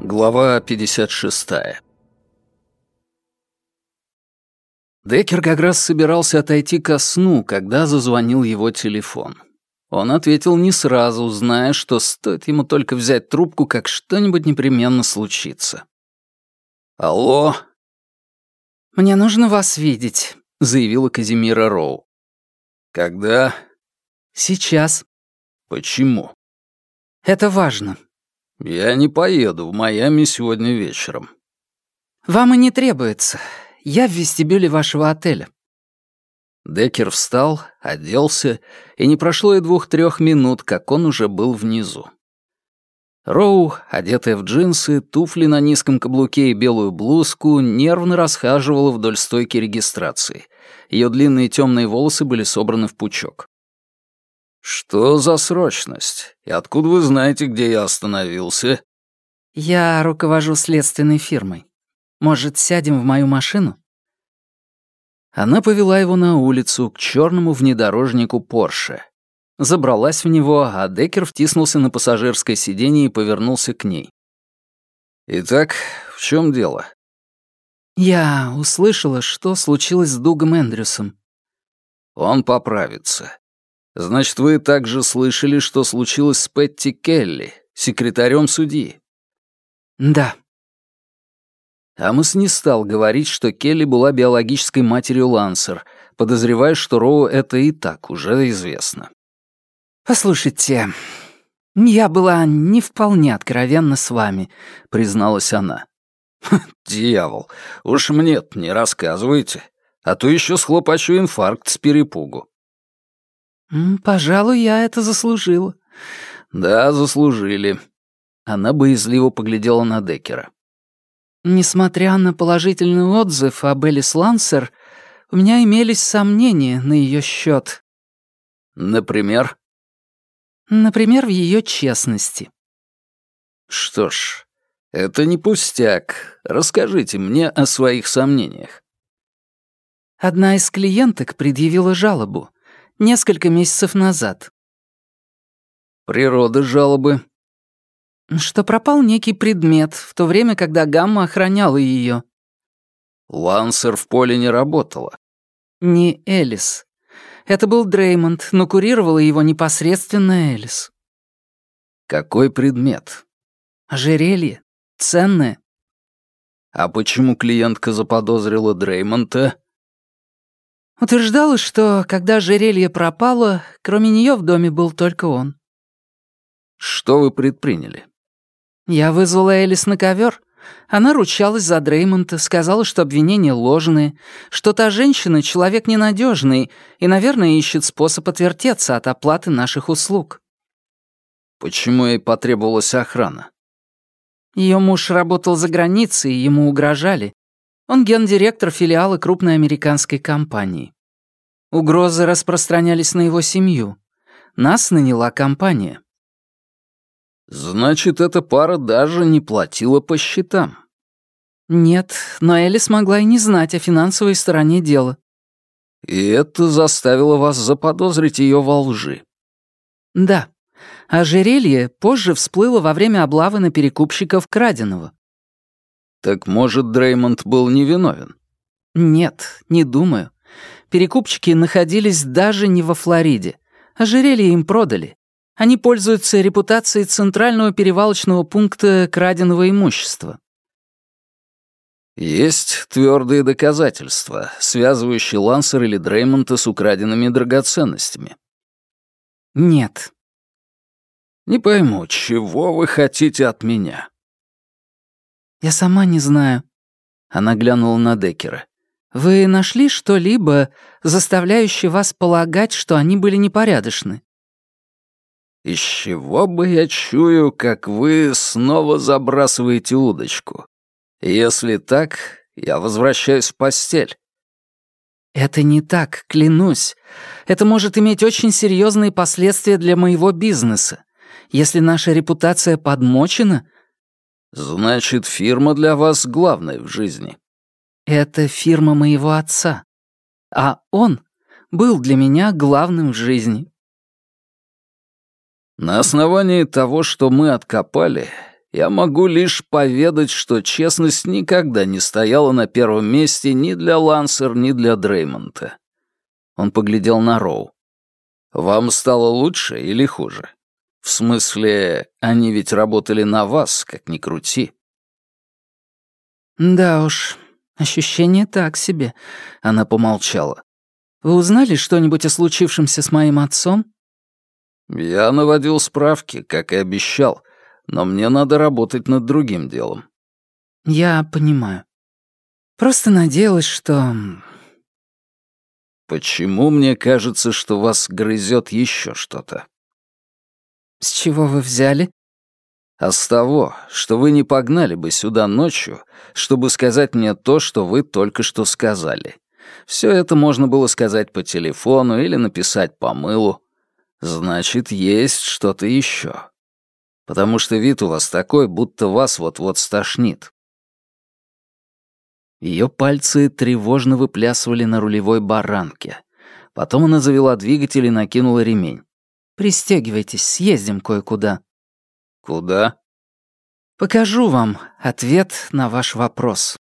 Глава 56. Деккер как раз собирался отойти ко сну, когда зазвонил его телефон. Он ответил не сразу, зная, что стоит ему только взять трубку, как что-нибудь непременно случится. «Алло?» «Мне нужно вас видеть», — заявила Казимира Роу. «Когда?» «Сейчас». «Почему?» «Это важно. «Я не поеду в Майами сегодня вечером». «Вам и не требуется. Я в вестибюле вашего отеля». Деккер встал, оделся, и не прошло и двух-трех минут, как он уже был внизу. Роу, одетая в джинсы, туфли на низком каблуке и белую блузку, нервно расхаживала вдоль стойки регистрации. Ее длинные темные волосы были собраны в пучок. «Что за срочность? И откуда вы знаете, где я остановился?» «Я руковожу следственной фирмой. Может, сядем в мою машину?» Она повела его на улицу, к черному внедорожнику Порше. Забралась в него, а Деккер втиснулся на пассажирское сиденье и повернулся к ней. «Итак, в чем дело?» «Я услышала, что случилось с Дугом Эндрюсом». «Он поправится. Значит, вы также слышали, что случилось с Петти Келли, секретарем судьи? Да. Амос не стал говорить, что Келли была биологической матерью Лансер, подозревая, что Роу это и так уже известно. «Послушайте, я была не вполне откровенна с вами», — призналась она. «Дьявол, уж мне не рассказывайте, а то еще схлопочу инфаркт с перепугу». «Пожалуй, я это заслужила». «Да, заслужили». Она боязливо поглядела на Деккера. «Несмотря на положительный отзыв об Элис Лансер, у меня имелись сомнения на ее счет. «Например?» «Например, в ее честности». «Что ж, это не пустяк. Расскажите мне о своих сомнениях». Одна из клиенток предъявила жалобу несколько месяцев назад. Природа жалобы. Что пропал некий предмет, в то время, когда Гамма охраняла ее. Лансер в поле не работала. Не Элис. Это был Дреймонд, но курировала его непосредственно Элис. Какой предмет? Ожерелье. Ценное. А почему клиентка заподозрила Дреймонта? Утверждала, что, когда ожерелье пропало, кроме нее в доме был только он. Что вы предприняли? Я вызвала Элис на ковер. Она ручалась за Дреймонта, сказала, что обвинения ложные, что та женщина — человек ненадежный и, наверное, ищет способ отвертеться от оплаты наших услуг. Почему ей потребовалась охрана? Ее муж работал за границей, ему угрожали. Он гендиректор филиала крупной американской компании. Угрозы распространялись на его семью. Нас наняла компания. Значит, эта пара даже не платила по счетам. Нет, но Элли смогла и не знать о финансовой стороне дела. И это заставило вас заподозрить ее во лжи. Да. Ожерелье позже всплыло во время облавы на перекупщиков краденого. Так может, Дреймонд был невиновен? Нет, не думаю. Перекупщики находились даже не во Флориде. Ожерелье им продали. Они пользуются репутацией центрального перевалочного пункта краденого имущества. Есть твердые доказательства, связывающие Лансер или Дреймонта с украденными драгоценностями? Нет. Не пойму, чего вы хотите от меня? «Я сама не знаю». Она глянула на Деккера. «Вы нашли что-либо, заставляющее вас полагать, что они были непорядочны?» «Из чего бы я чую, как вы снова забрасываете удочку? Если так, я возвращаюсь в постель». «Это не так, клянусь. Это может иметь очень серьезные последствия для моего бизнеса. Если наша репутация подмочена, Значит, фирма для вас главная в жизни. Это фирма моего отца. А он был для меня главным в жизни. На основании того, что мы откопали, я могу лишь поведать, что честность никогда не стояла на первом месте ни для Лансер, ни для Дреймонта. Он поглядел на Роу. «Вам стало лучше или хуже? В смысле, они ведь работали на вас, как ни крути». «Да уж, ощущение так себе», — она помолчала. «Вы узнали что-нибудь о случившемся с моим отцом?» «Я наводил справки, как и обещал, но мне надо работать над другим делом». «Я понимаю. Просто надеялась, что Почему мне кажется, что вас грызет еще что-то? С чего вы взяли? А с того, что вы не погнали бы сюда ночью, чтобы сказать мне то, что вы только что сказали. Все это можно было сказать по телефону или написать по мылу. Значит, есть что-то еще. Потому что вид у вас такой, будто вас вот-вот стошнит. Ее пальцы тревожно выплясывали на рулевой баранке. Потом она завела двигатель и накинула ремень. «Пристегивайтесь, съездим кое-куда». «Куда?» «Покажу вам ответ на ваш вопрос».